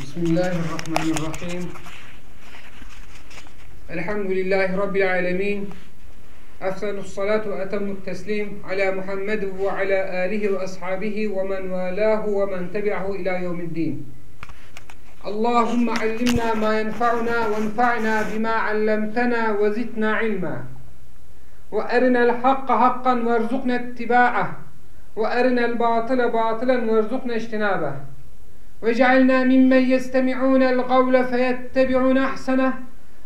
بسم الله الرحمن الرحيم. الحمد لله رب العالمين. أحسن الصلاة وأتم التسليم على محمد وعلى آله وأصحابه ومن والاه ومن تبعه إلى يوم الدين. اللهم علمنا ما ينفعنا وانفعنا بما علمتنا وزدنا علما. وأرنا الحق حقا وارزقنا اتباعه. وأرنا الباطل باطلا وارزقنا اجتنابه. وجعلنا ممن يستمعون القول فيتبعون أحسنه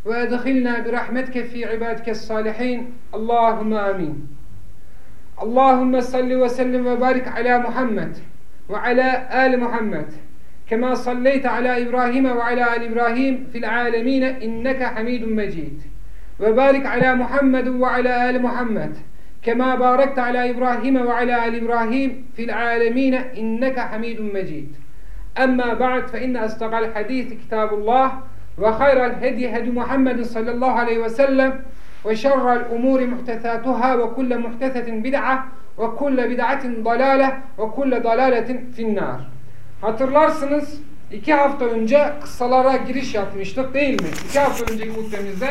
وأدخلنا برحمتك في عبادك الصالحين. اللهم آمين. اللهم صل وسلم وبارك على محمد وعلى آل محمد كما صليت على إبراهيم وعلى آل إبراهيم في العالمين إنك حميد مجيد. وبارك على محمد وعلى آل محمد كما باركت على إبراهيم وعلى آل إبراهيم في العالمين إنك حميد مجيد. أما بعد فإن أصدق الحديث كتاب الله وخير الهدي هدي محمد صلى الله عليه وسلم وشر الأمور محدثاتها وكل محدثة بدعة وكل بدعة ضلالة وكل ضلالة في النار Hatırlarsınız iki hafta önce kıssalara giriş yapmıştık değil mi? İki hafta önceki hutbemizde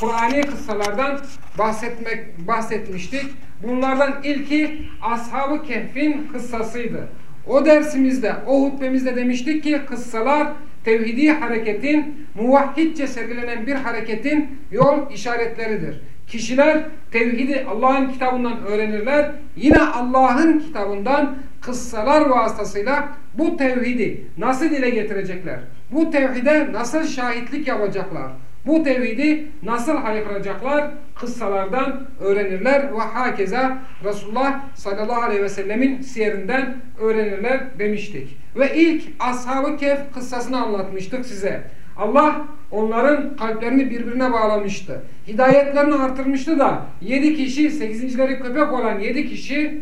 Kur'an'i kıssalardan bahsetmek, bahsetmiştik. Bunlardan ilki Ashab-ı Kehf'in kıssasıydı. O dersimizde, o hutbemizde demiştik ki kıssalar tevhidi hareketin, muvahhidce sergilenen bir hareketin yol işaretleridir. Kişiler tevhidi Allah'ın kitabından öğrenirler. Yine Allah'ın kitabından kıssalar vasıtasıyla bu tevhidi nasıl dile getirecekler? Bu tevhide nasıl şahitlik yapacaklar? Bu tevhidi nasıl haykıracaklar? Kıssalardan öğrenirler ve hakeza Resulullah sallallahu aleyhi ve sellemin siyerinden öğrenirler demiştik. Ve ilk Ashab-ı Kehf kıssasını anlatmıştık size. Allah onların kalplerini birbirine bağlamıştı. Hidayetlerini artırmıştı da 7 kişi, 8.leri köpek olan 7 kişi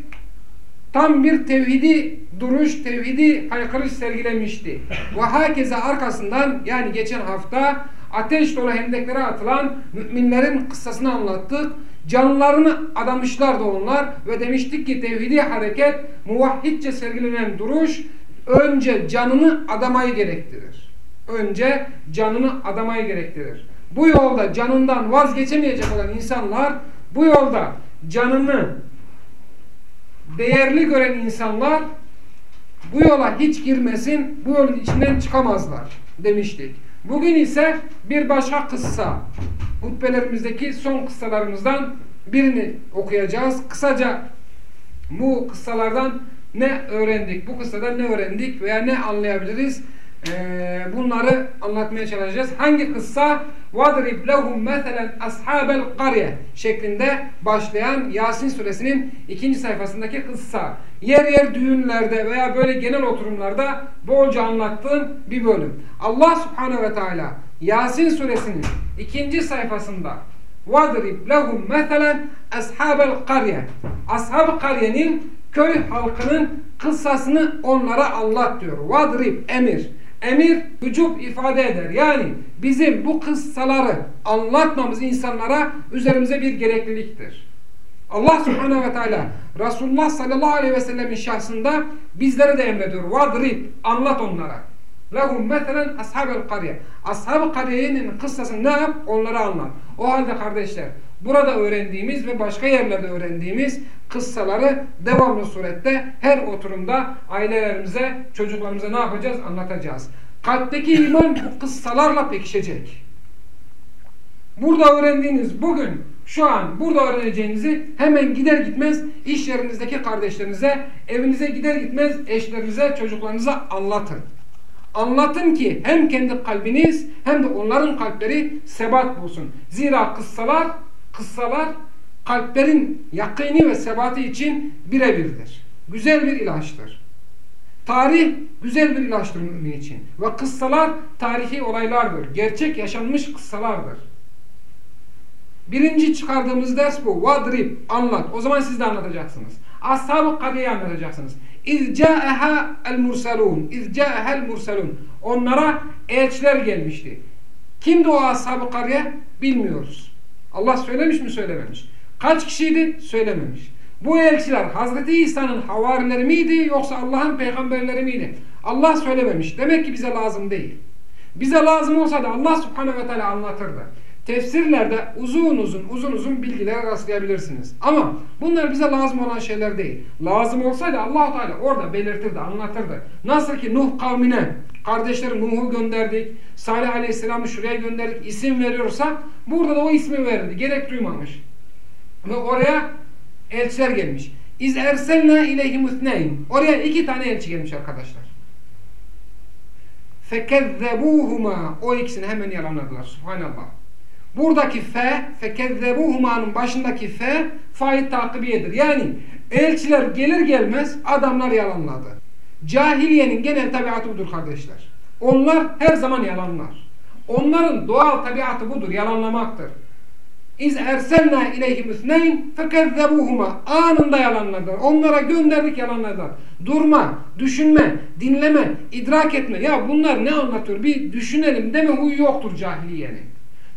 tam bir tevhidi duruş, tevhidi haykırış sergilemişti. Ve hakeza arkasından yani geçen hafta ateş dolu hendeklere atılan müminlerin kıssasını anlattık. Canlarını adamışlardı onlar ve demiştik ki tevhidi hareket muvahhidce sergilenen duruş önce canını adamayı gerektirir. Önce canını adamayı gerektirir. Bu yolda canından vazgeçemeyecek olan insanlar bu yolda canını değerli gören insanlar bu yola hiç girmesin, bu yolun içinden çıkamazlar demiştik. Bugün ise bir başka kıssa, hutbelerimizdeki son kıssalarımızdan birini okuyacağız. Kısaca bu kıssalardan ne öğrendik, bu kıssadan ne öğrendik veya ne anlayabiliriz? Ee, bunları anlatmaya çalışacağız. Hangi kıssa? وَضْرِبْ لَهُمْ مَثَلًا أَصْحَابَ الْقَرْيَ şeklinde başlayan Yasin suresinin ikinci sayfasındaki kıssa. Yer yer düğünlerde veya böyle genel oturumlarda bolca anlattığım bir bölüm. Allah subhanehu ve teala Yasin suresinin ikinci sayfasında وَضْرِبْ لَهُمْ مَثَلًا أَصْحَابَ الْقَرْيَ Ashab-ı Karye'nin köy halkının kıssasını onlara anlat diyor. Vadrib emir. Emir vücub ifade eder. Yani bizim bu kıssaları anlatmamız insanlara üzerimize bir gerekliliktir. Allah subhanehu ve teala Resulullah sallallahu aleyhi ve sellemin şahsında bizlere de emrediyor. Vadrib anlat onlara. Lehum meselen ashabel kariye. Ashab-ı kariyenin kıssasını ne yap? Onlara anlat. O halde kardeşler burada öğrendiğimiz ve başka yerlerde öğrendiğimiz kıssaları devamlı surette her oturumda ailelerimize, çocuklarımıza ne yapacağız? Anlatacağız. Kalpteki iman bu kıssalarla pekişecek. Burada öğrendiğiniz bugün, şu an burada öğreneceğinizi hemen gider gitmez iş yerinizdeki kardeşlerinize, evinize gider gitmez eşlerinize, çocuklarınıza anlatın. Anlatın ki hem kendi kalbiniz hem de onların kalpleri sebat bulsun. Zira kıssalar, kıssalar kalplerin yakini ve sebatı için birebirdir. Güzel bir ilaçtır. Tarih güzel bir ilaçtır mümin için. Ve kıssalar tarihi olaylardır. Gerçek yaşanmış kıssalardır. Birinci çıkardığımız ders bu. Vadrib, anlat. O zaman siz de anlatacaksınız. Ashab-ı Kadiye'yi anlatacaksınız. İz ca'eha el mursalun. İz ca'ehel mursalun. Onlara elçiler gelmişti. Kimdi o ashab-ı kariye? Bilmiyoruz. Allah söylemiş mi söylememiş. Kaç kişiydi? Söylememiş. Bu elçiler Hazreti İsa'nın havarileri miydi yoksa Allah'ın peygamberleri miydi? Allah söylememiş. Demek ki bize lazım değil. Bize lazım olsaydı Allah subhanehu ve teala anlatırdı. Tefsirlerde uzun uzun uzun uzun bilgiler rastlayabilirsiniz. Ama bunlar bize lazım olan şeyler değil. Lazım olsaydı allah Teala orada belirtirdi, anlatırdı. Nasıl ki Nuh kavmine kardeşleri Nuh'u gönderdik, Salih Aleyhisselam'ı şuraya gönderdik, isim veriyorsa burada da o ismi verildi. Gerek duymamış. Ve oraya elçiler gelmiş. İz erselna ileyhim usneyn. Oraya iki tane elçi gelmiş arkadaşlar. Fekezzebuhuma. O ikisini hemen yalanladılar. Subhanallah. Buradaki fe, fekezzebuhuma'nın başındaki fe, fa'yı takibiyedir. Yani elçiler gelir gelmez adamlar yalanladı. Cahiliyenin genel tabiatı budur kardeşler. Onlar her zaman yalanlar. Onların doğal tabiatı budur, yalanlamaktır. İz erselna ileyhim üsneyn fekezzebuhuma. Anında yalanladılar. Onlara gönderdik yalanladılar. Durma, düşünme, dinleme, idrak etme. Ya bunlar ne anlatıyor? Bir düşünelim deme huyu yoktur cahiliyenin.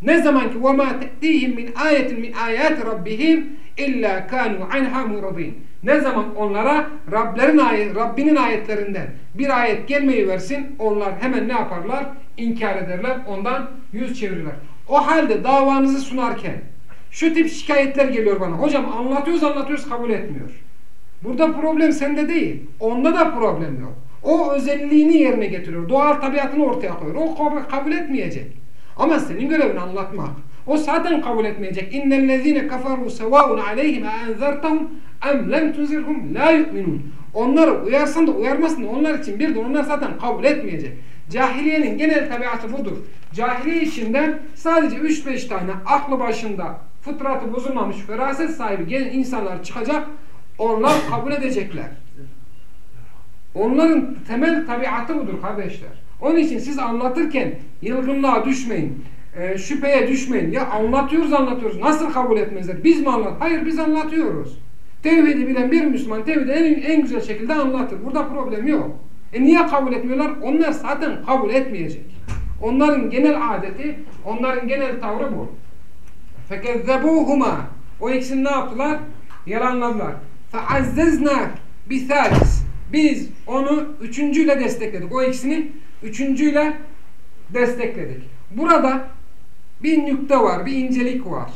Ne zaman ki وَمَا تَأْتِيهِمْ مِنْ آيَةٍ مِنْ آيَاتِ رَبِّهِمْ اِلَّا كَانُوا عَنْهَا مُرَضِينَ Ne zaman onlara Rablerin ayet, Rabbinin ayetlerinden bir ayet gelmeyi versin, onlar hemen ne yaparlar? İnkar ederler, ondan yüz çevirirler. O halde davanızı sunarken şu tip şikayetler geliyor bana. Hocam anlatıyoruz anlatıyoruz kabul etmiyor. Burada problem sende değil. Onda da problem yok. O özelliğini yerine getiriyor. Doğal tabiatını ortaya koyuyor. O kabul etmeyecek. Ama senin görevin anlatmak. O zaten kabul etmeyecek. İnnellezine kafaru sevaun aleyhim enzertahum em lem tunzirhum la yu'minun. Onları uyarsan da uyarmasın da onlar için bir de onlar zaten kabul etmeyecek. Cahiliyenin genel tabiatı budur. Cahiliye içinden sadece 3-5 tane aklı başında fıtratı bozulmamış feraset sahibi genel insanlar çıkacak. Onlar kabul edecekler. Onların temel tabiatı budur kardeşler. Onun için siz anlatırken yılgınlığa düşmeyin. E, şüpheye düşmeyin. Ya anlatıyoruz anlatıyoruz. Nasıl kabul etmezler? Biz mi anlat? Hayır biz anlatıyoruz. Tevhidi bilen bir Müslüman tevhidi en, en güzel şekilde anlatır. Burada problem yok. E niye kabul etmiyorlar? Onlar zaten kabul etmeyecek. Onların genel adeti, onların genel tavrı bu. فَكَذَّبُوهُمَا O ikisini ne yaptılar? Yalanladılar. فَعَزَّزْنَا بِثَالِسِ Biz onu üçüncüyle destekledik. O ikisini üçüncüyle destekledik. Burada bir nükte var, bir incelik var.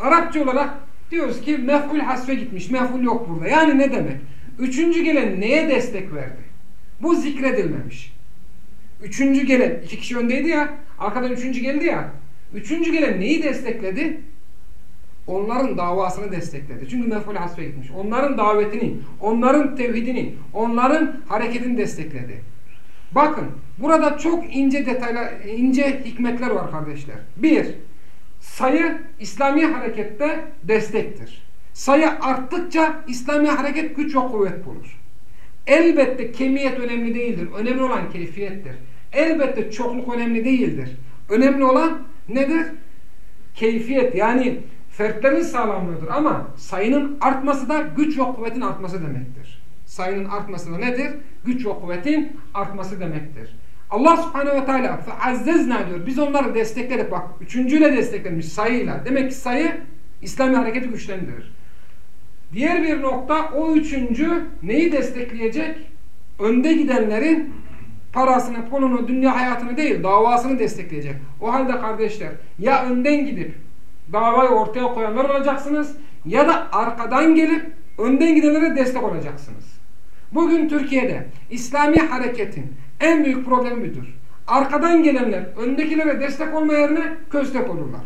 Arapça olarak diyoruz ki mef'ul hasfe gitmiş. Mef'ul yok burada. Yani ne demek? Üçüncü gelen neye destek verdi? Bu zikredilmemiş. Üçüncü gelen, iki kişi öndeydi ya, arkadan üçüncü geldi ya. Üçüncü gelen neyi destekledi? Onların davasını destekledi. Çünkü mef'ul hasfe gitmiş. Onların davetini, onların tevhidini, onların hareketini destekledi. Bakın burada çok ince detaylar, ince hikmetler var kardeşler. Bir, sayı İslami harekette destektir. Sayı arttıkça İslami hareket güç ve kuvvet bulur. Elbette kemiyet önemli değildir. Önemli olan keyfiyettir. Elbette çokluk önemli değildir. Önemli olan nedir? Keyfiyet yani fertlerin sağlamlığıdır ama sayının artması da güç ve kuvvetin artması demektir. Sayının artması da nedir? Güç ve kuvvetin artması demektir. Allah subhanehu ve teala feazzezna diyor. Biz onları destekledik. Bak üçüncüyle desteklenmiş sayıyla. Demek ki sayı İslami hareketi güçlendirir. Diğer bir nokta o üçüncü neyi destekleyecek? Önde gidenlerin parasını, pulunu, dünya hayatını değil davasını destekleyecek. O halde kardeşler ya önden gidip davayı ortaya koyanlar olacaksınız ya da arkadan gelip önden gidenlere destek olacaksınız. Bugün Türkiye'de İslami hareketin en büyük problemi budur. Arkadan gelenler öndekilere destek olma yerine köstek olurlar.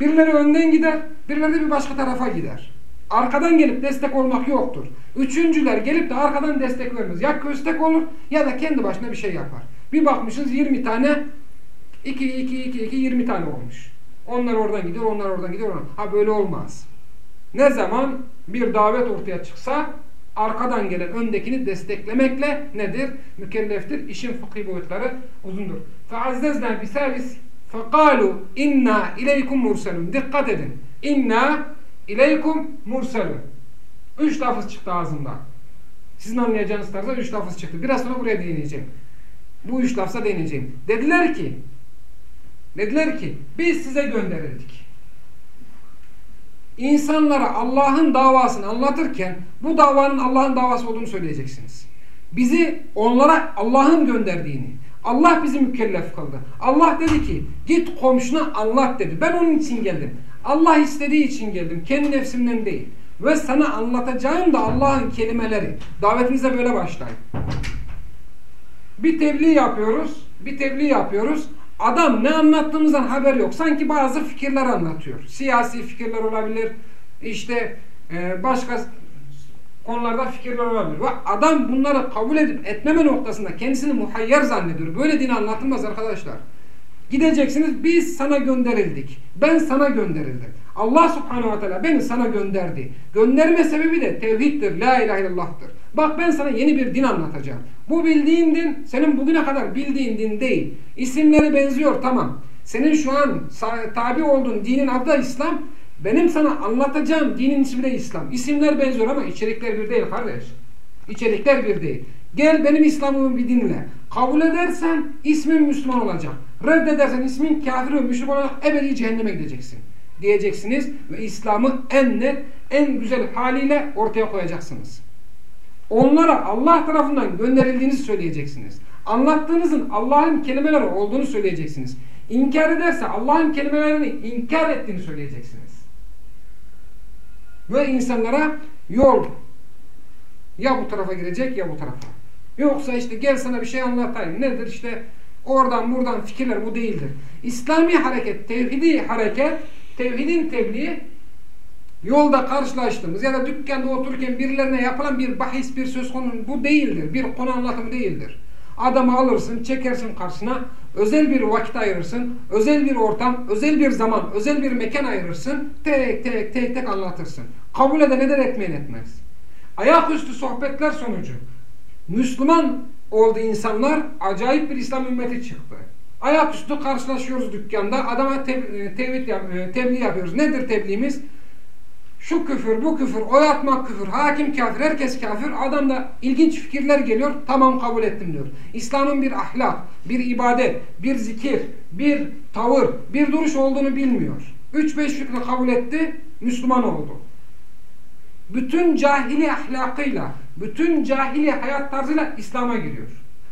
Birileri önden gider, birileri bir başka tarafa gider. Arkadan gelip destek olmak yoktur. Üçüncüler gelip de arkadan destek vermez. Ya köstek olur ya da kendi başına bir şey yapar. Bir bakmışız 20 tane 2 2 2 2 20 tane olmuş. Onlar oradan gidiyor, onlar oradan gidiyor. Oradan. Ha böyle olmaz. Ne zaman bir davet ortaya çıksa arkadan gelen öndekini desteklemekle nedir? Mükelleftir. İşin fıkhi boyutları uzundur. فَعَزَّزْنَا بِسَالِسِ فَقَالُوا inna ileykum murselun. Dikkat edin. İnna ileykum murselun. Üç lafız çıktı ağzından. Sizin anlayacağınız tarzda üç lafız çıktı. Biraz sonra buraya değineceğim. Bu üç lafza değineceğim. Dediler ki dediler ki biz size gönderildik. İnsanlara Allah'ın davasını anlatırken bu davanın Allah'ın davası olduğunu söyleyeceksiniz. Bizi onlara Allah'ın gönderdiğini, Allah bizi mükellef kıldı. Allah dedi ki git komşuna anlat dedi. Ben onun için geldim. Allah istediği için geldim. Kendi nefsimden değil. Ve sana anlatacağım da Allah'ın kelimeleri. Davetimize böyle başlayın. Bir tebliğ yapıyoruz. Bir tebliğ yapıyoruz. Adam ne anlattığımızdan haber yok. Sanki bazı fikirler anlatıyor. Siyasi fikirler olabilir. İşte e, başka konularda fikirler olabilir. Ve adam bunları kabul edip etmeme noktasında kendisini muhayyer zannediyor. Böyle din anlatılmaz arkadaşlar. Gideceksiniz biz sana gönderildik. Ben sana gönderildim. Allah subhanehu ve teala beni sana gönderdi. Gönderme sebebi de tevhiddir. La ilahe illallah'tır. Bak ben sana yeni bir din anlatacağım. Bu bildiğin din senin bugüne kadar bildiğin din değil. İsimleri benziyor tamam. Senin şu an tabi olduğun dinin adı da İslam. Benim sana anlatacağım dinin ismi de İslam. İsimler benziyor ama içerikler bir değil kardeş. İçerikler bir değil. Gel benim İslam'ımı bir dinle. Kabul edersen ismin Müslüman olacak. Reddedersen ismin kafir ve müşrik olacak. Ebedi cehenneme gideceksin. Diyeceksiniz ve İslam'ı en net, en güzel haliyle ortaya koyacaksınız. Onlara Allah tarafından gönderildiğinizi söyleyeceksiniz. Anlattığınızın Allah'ın kelimeleri olduğunu söyleyeceksiniz. İnkar ederse Allah'ın kelimelerini inkar ettiğini söyleyeceksiniz. Ve insanlara yol ya bu tarafa girecek ya bu tarafa. Yoksa işte gel sana bir şey anlatayım. Nedir işte oradan buradan fikirler bu değildir. İslami hareket, tevhidi hareket, tevhidin tebliği yolda karşılaştığımız ya da dükkanda otururken birilerine yapılan bir bahis, bir söz konu bu değildir. Bir konu anlatımı değildir. Adamı alırsın, çekersin karşısına, özel bir vakit ayırırsın, özel bir ortam, özel bir zaman, özel bir mekan ayırırsın, tek tek tek tek anlatırsın. Kabul eden eder etmeyen etmez. Ayaküstü sohbetler sonucu Müslüman oldu insanlar, acayip bir İslam ümmeti çıktı. Ayaküstü karşılaşıyoruz dükkanda, adama tev e, tevhid yap e, tebliğ yapıyoruz. Nedir tebliğimiz? Şu küfür, bu küfür, oy atmak küfür, hakim kafir, herkes kafir. Adam da ilginç fikirler geliyor, tamam kabul ettim diyor. İslam'ın bir ahlak, bir ibadet, bir zikir, bir tavır, bir duruş olduğunu bilmiyor. Üç beş fikri kabul etti, Müslüman oldu. Bütün cahili ahlakıyla, bütün cahili hayat tarzıyla İslam'a giriyor.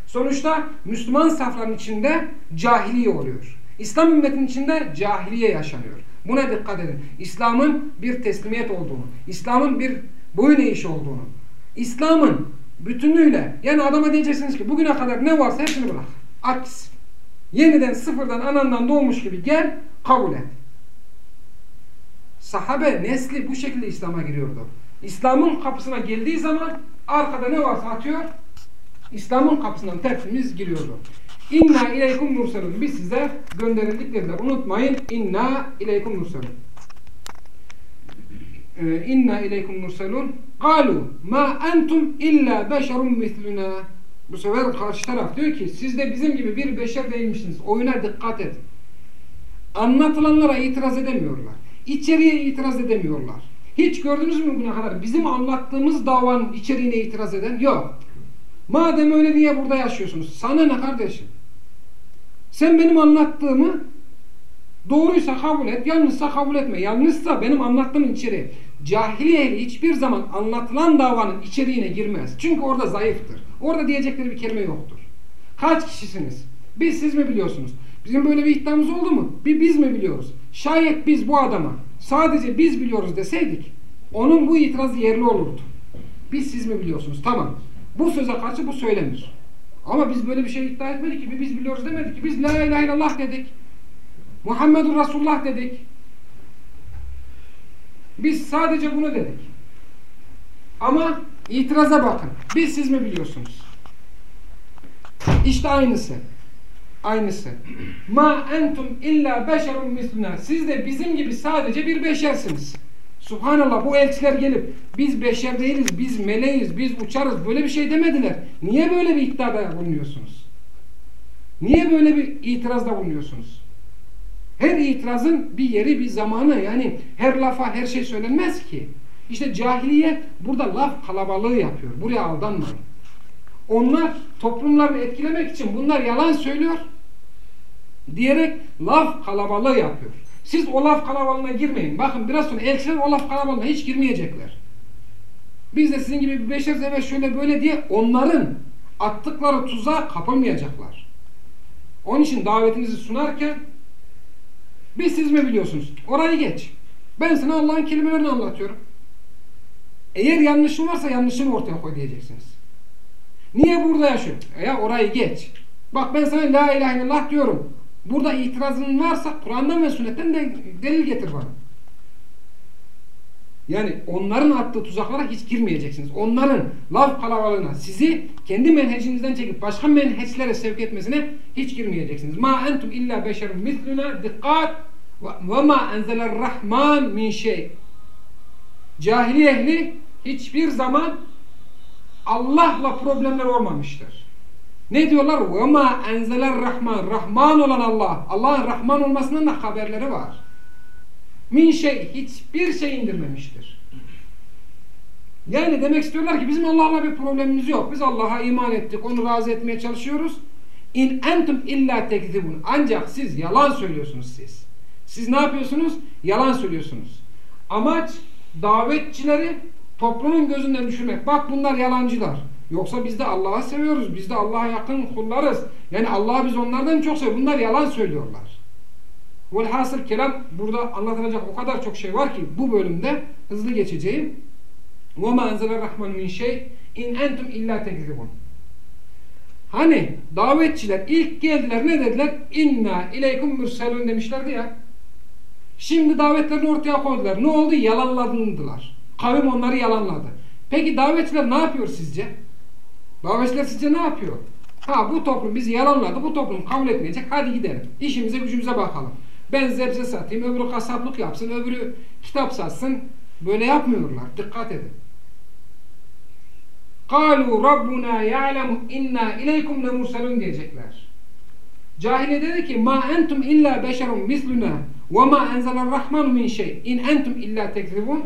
Sonuçta Müslüman safların içinde cahiliye oluyor. İslam ümmetinin içinde cahiliye yaşanıyor. Buna dikkat edin. İslam'ın bir teslimiyet olduğunu, İslam'ın bir boyun eğişi olduğunu, İslam'ın bütünüyle yani adama diyeceksiniz ki bugüne kadar ne varsa hepsini bırak. Aks. Yeniden sıfırdan anandan doğmuş gibi gel kabul et. Sahabe nesli bu şekilde İslam'a giriyordu. İslam'ın kapısına geldiği zaman arkada ne varsa atıyor. İslam'ın kapısından tertemiz giriyordu. İnna ileykum mursalun. Biz size gönderildik dediler. Unutmayın. İnna ileykum mursalun. Ee, inna ileykum mursalun. Galu ma entum illa beşerun misluna. Bu sefer karşı taraf diyor ki siz de bizim gibi bir beşer değilmişsiniz. Oyuna dikkat et. Anlatılanlara itiraz edemiyorlar. İçeriye itiraz edemiyorlar. Hiç gördünüz mü bugüne kadar bizim anlattığımız davanın içeriğine itiraz eden? Yok. Madem öyle niye burada yaşıyorsunuz? Sana ne kardeşim? Sen benim anlattığımı doğruysa kabul et, yanlışsa kabul etme. Yanlışsa benim anlattığım içeri. Cahiliye hiçbir zaman anlatılan davanın içeriğine girmez. Çünkü orada zayıftır. Orada diyecekleri bir kelime yoktur. Kaç kişisiniz? Biz siz mi biliyorsunuz? Bizim böyle bir iddiamız oldu mu? Bir biz mi biliyoruz? Şayet biz bu adama sadece biz biliyoruz deseydik onun bu itirazı yerli olurdu. Biz siz mi biliyorsunuz? Tamam. Bu söze karşı bu söylenir. Ama biz böyle bir şey iddia etmedik ki. Biz biliyoruz demedik ki. Biz la ilahe illallah dedik. Muhammedur Resulullah dedik. Biz sadece bunu dedik. Ama itiraza bakın. Biz siz mi biliyorsunuz? İşte aynısı. Aynısı. Ma entum illa beşerun misluna. Siz de bizim gibi sadece bir beşersiniz. Subhanallah bu elçiler gelip biz beşer değiliz, biz meleğiz, biz uçarız böyle bir şey demediler. Niye böyle bir iddiada bulunuyorsunuz? Niye böyle bir itirazda bulunuyorsunuz? Her itirazın bir yeri, bir zamanı yani her lafa her şey söylenmez ki. İşte cahiliye burada laf kalabalığı yapıyor. Buraya aldanmayın. Onlar toplumlarını etkilemek için bunlar yalan söylüyor diyerek laf kalabalığı yapıyor. Siz o laf kalabalığına girmeyin. Bakın biraz sonra elçiler o laf kalabalığına hiç girmeyecekler. Biz de sizin gibi bir beşer evet şöyle böyle diye onların attıkları tuzağa kapılmayacaklar. Onun için davetinizi sunarken biz siz mi biliyorsunuz? Orayı geç. Ben sana Allah'ın kelimelerini anlatıyorum. Eğer yanlışın varsa yanlışını ortaya koy diyeceksiniz. Niye burada yaşıyorsun? Ya orayı geç. Bak ben sana la ilahe illallah diyorum. Burada itirazın varsa Kur'an'dan ve sünnetten de delil getir bana. Yani onların attığı tuzaklara hiç girmeyeceksiniz. Onların laf kalabalığına sizi kendi menhecinizden çekip başka menheçlere sevk etmesine hiç girmeyeceksiniz. Ma entum illa beşerun misluna dikkat ve ma enzeler rahman min şey. Cahiliye ehli hiçbir zaman Allah'la problemler olmamıştır. Ne diyorlar? وَمَا اَنْزَلَ Rahman Rahman olan Allah. Allah'ın Rahman olmasının da haberleri var. Min şey, hiçbir şey indirmemiştir. Yani demek istiyorlar ki bizim Allah'la bir problemimiz yok. Biz Allah'a iman ettik, onu razı etmeye çalışıyoruz. İn entum illa tekzibun. Ancak siz yalan söylüyorsunuz siz. Siz ne yapıyorsunuz? Yalan söylüyorsunuz. Amaç davetçileri toplumun gözünden düşürmek. Bak bunlar yalancılar. Yoksa biz de Allah'ı seviyoruz. Biz de Allah'a yakın kullarız. Yani Allah biz onlardan çok seviyor. Bunlar yalan söylüyorlar. Velhasıl kelam burada anlatılacak o kadar çok şey var ki bu bölümde hızlı geçeceğim. وَمَا اَنْزَلَ الرَّحْمَنُ مِنْ şey in entum illa tekzibun. Hani davetçiler ilk geldiler ne dediler? İnna ileykum mürselun demişlerdi ya. Şimdi davetlerini ortaya koydular. Ne oldu? Yalanladılar. Kavim onları yalanladı. Peki davetçiler ne yapıyor sizce? Davetçiler sizce ne yapıyor? Ha bu toplum bizi yalanladı. Bu toplum kabul etmeyecek. Hadi gidelim. İşimize gücümüze bakalım. Ben zebze satayım. Öbürü kasaplık yapsın. Öbürü kitap satsın. Böyle yapmıyorlar. Dikkat edin. قَالُوا رَبُّنَا يَعْلَمُ اِنَّا اِلَيْكُمْ لَمُرْسَلُونَ diyecekler. Cahile dedi ki ma entum illa beşerun misluna ve ma enzeler rahmanu min şey in entum illa tekzibun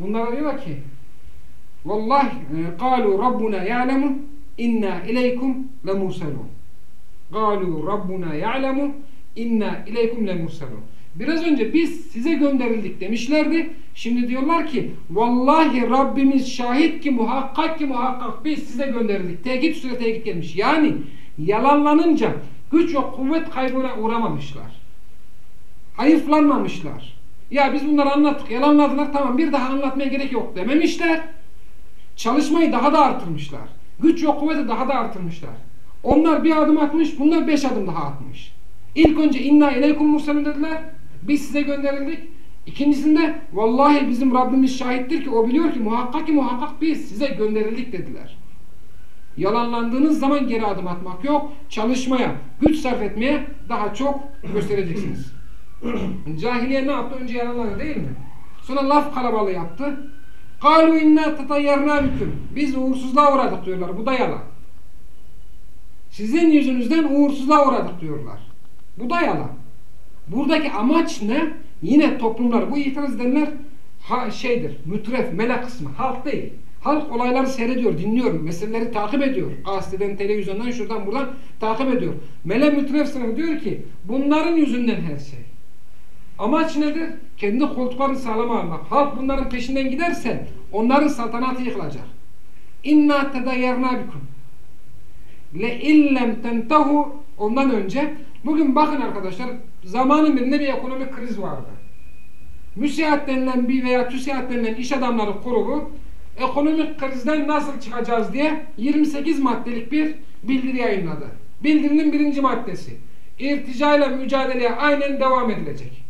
bunlara diyor ki vallahi kalu rabbuna ya'lemu inna ileykum lemurselun kalu rabbuna ya'lemu inna ileykum lemurselun biraz önce biz size gönderildik demişlerdi şimdi diyorlar ki vallahi Rabbimiz şahit ki muhakkak ki muhakkak biz size gönderildik tekit üstüne tekit gelmiş yani yalanlanınca güç ve kuvvet kaybına uğramamışlar. Hayıflanmamışlar. Ya biz bunları anlattık, yalanladılar tamam bir daha anlatmaya gerek yok dememişler. Çalışmayı daha da artırmışlar. Güç ve kuvveti daha da artırmışlar. Onlar bir adım atmış, bunlar beş adım daha atmış. İlk önce inna ileykum mursalun dediler. Biz size gönderildik. İkincisinde vallahi bizim Rabbimiz şahittir ki o biliyor ki muhakkak ki muhakkak biz size gönderildik dediler. Yalanlandığınız zaman geri adım atmak yok. Çalışmaya, güç sarf etmeye daha çok göstereceksiniz. Cahiliye ne yaptı? Önce yalanladı değil mi? Sonra laf kalabalığı yaptı. Kalu inna tatayyarna bikum. Biz uğursuzluğa uğradık diyorlar. Bu da yalan. Sizin yüzünüzden uğursuzluğa uğradık diyorlar. Bu da yalan. Buradaki amaç ne? Yine toplumlar bu itiraz edenler ha, şeydir. Mütref, mela kısmı. Halk değil. Halk olayları seyrediyor, dinliyor, meseleleri takip ediyor. Gazeteden, televizyondan, şuradan, buradan takip ediyor. Mele mütref sınıfı diyor ki bunların yüzünden her şey. Amaç nedir? Kendi koltuklarını sağlam almak. Halk bunların peşinden giderse onların saltanatı yıkılacak. İnna tedayyarna bikum. Le illem tentehu ondan önce bugün bakın arkadaşlar zamanın birinde bir ekonomik kriz vardı. Müsiat denilen bir veya TÜSİAD denilen iş adamları grubu ekonomik krizden nasıl çıkacağız diye 28 maddelik bir bildiri yayınladı. Bildirinin birinci maddesi. İrticayla mücadeleye aynen devam edilecek.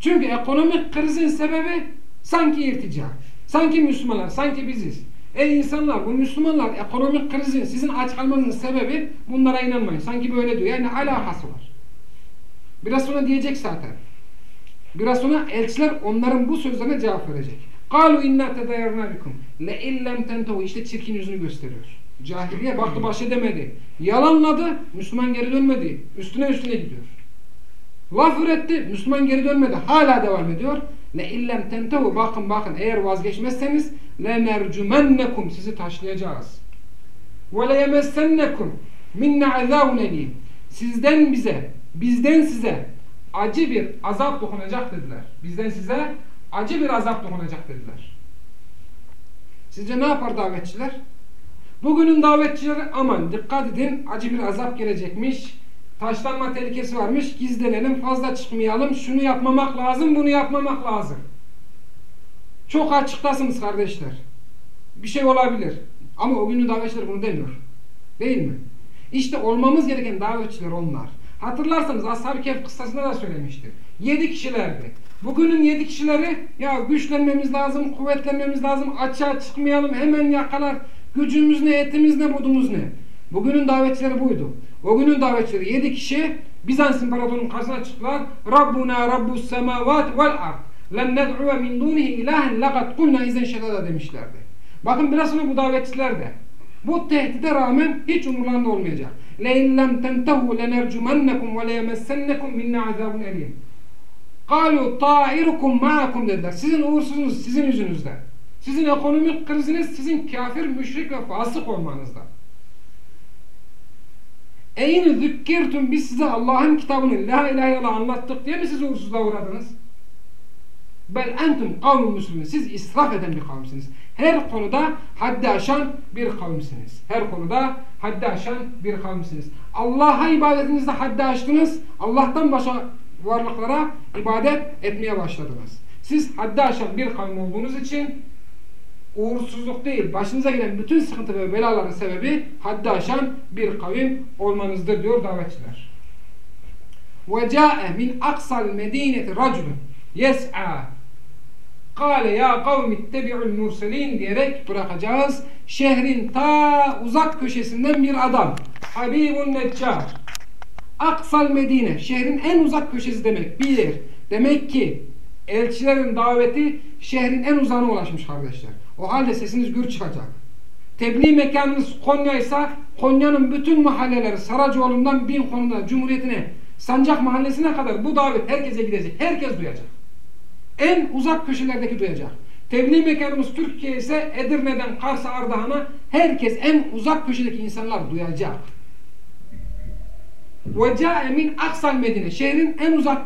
Çünkü ekonomik krizin sebebi sanki irtica. Sanki Müslümanlar, sanki biziz. Ey insanlar, bu Müslümanlar ekonomik krizin, sizin aç kalmanızın sebebi bunlara inanmayın. Sanki böyle diyor. Yani alakası var. Biraz sonra diyecek zaten. Biraz sonra elçiler onların bu sözlerine cevap verecek. قَالُوا اِنَّا تَدَيَرْنَا بِكُمْ لَاِلَّمْ تَنْتَوْا İşte çirkin yüzünü gösteriyor. Cahiliye baktı baş edemedi. Yalanladı, Müslüman geri dönmedi. Üstüne üstüne gidiyor. Vafur etti. Müslüman geri dönmedi. Hala devam ediyor. Le illem tentehu bakın bakın eğer vazgeçmezseniz le mercumennekum sizi taşlayacağız. Ve le yemessennekum minne azavun elim. Sizden bize, bizden size acı bir azap dokunacak dediler. Bizden size acı bir azap dokunacak dediler. Sizce ne yapar davetçiler? Bugünün davetçileri aman dikkat edin acı bir azap gelecekmiş. Taşlanma tehlikesi varmış. Gizlenelim fazla çıkmayalım. Şunu yapmamak lazım bunu yapmamak lazım. Çok açıktasınız kardeşler. Bir şey olabilir. Ama o günün davetçileri bunu demiyor. Değil mi? İşte olmamız gereken davetçiler onlar. Hatırlarsanız Ashab-ı Kehf kıssasında da söylemişti. Yedi kişilerdi. Bugünün yedi kişileri ya güçlenmemiz lazım, kuvvetlenmemiz lazım, açığa çıkmayalım, hemen yakalar. Gücümüz ne, etimiz ne, budumuz ne? Bugünün davetçileri buydu. O günün davetçileri yedi kişi Bizans İmparatorunun karşısına çıktılar. Rabbuna Rabbus semavat vel ard. Len ned'uve min dunihi ilahen laqad kulna izen şedada demişlerdi. Bakın biraz sonra bu davetçiler de bu tehdide rağmen hiç umurlarında olmayacak. لَاِنْ لَمْ تَنْتَهُ لَنَرْجُمَنَّكُمْ وَلَيَمَسَّنَّكُمْ مِنَّا عَذَابٌ اَلِيمٌ قَالُوا طَائِرُكُمْ مَعَكُمْ dediler. Sizin uğursuzunuz sizin yüzünüzden. Sizin ekonomik kriziniz sizin kafir, müşrik ve fasık olmanızdan. Eyni zükkirtüm biz size Allah'ın kitabını la ilahe illallah anlattık diye mi siz uğursuzluğa uğradınız? Bel entum kavmun müslümin. Siz israf eden bir kavimsiniz. Her konuda haddi aşan bir kavimsiniz. Her konuda haddi aşan bir kavimsiniz. Allah'a ibadetinizde haddi aştınız. Allah'tan başka varlıklara ibadet etmeye başladınız. Siz haddi aşan bir kavim olduğunuz için uğursuzluk değil, başınıza gelen bütün sıkıntı ve belaların sebebi haddi aşan bir kavim olmanızdır diyor davetçiler. وَجَاءَ مِنْ أَقْصَى الْمَد۪ينَةِ رَجُلٌ يَسْعَى Kale ya kavmi ittebi'ul murselin diyerek bırakacağız. Şehrin ta uzak köşesinden bir adam. Habibun Neccar. Aksal Medine. Şehrin en uzak köşesi demek. Bir yer. Demek ki elçilerin daveti şehrin en uzağına ulaşmış kardeşler. O halde sesiniz gür çıkacak. Tebliğ mekanınız Konya ise Konya'nın bütün mahalleleri Saracoğlu'ndan bin konuda Cumhuriyetine Sancak mahallesine kadar bu davet herkese gidecek. Herkes duyacak. En uzak köşelerdeki duyacak. Tebliğ mekanımız Türkiye ise Edirne'den Kars'a Ardahan'a herkes en uzak köşedeki insanlar duyacak. Ca'e min aksal medine şehrin en uzak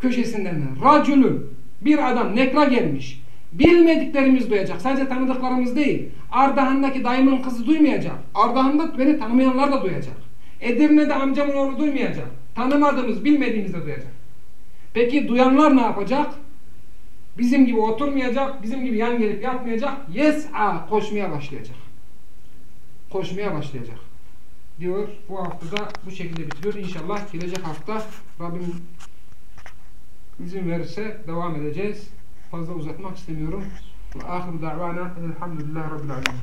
köşesinden racülün bir adam nekra gelmiş. Bilmediklerimiz duyacak. Sadece tanıdıklarımız değil. Ardahan'daki dayımın kızı duymayacak. Ardahan'da beni tanımayanlar da duyacak. Edirne'de amcamın oğlu duymayacak. Tanımadığımız, bilmediğimiz de duyacak. Peki duyanlar ne yapacak? Bizim gibi oturmayacak, bizim gibi yan gelip yatmayacak. Yes'a koşmaya başlayacak. Koşmaya başlayacak. Diyor bu haftada bu şekilde bitiriyor. İnşallah gelecek hafta Rabbim izin verirse devam edeceğiz. Fazla uzatmak istemiyorum. Ve ahiru da'vana elhamdülillahi rabbil alemin.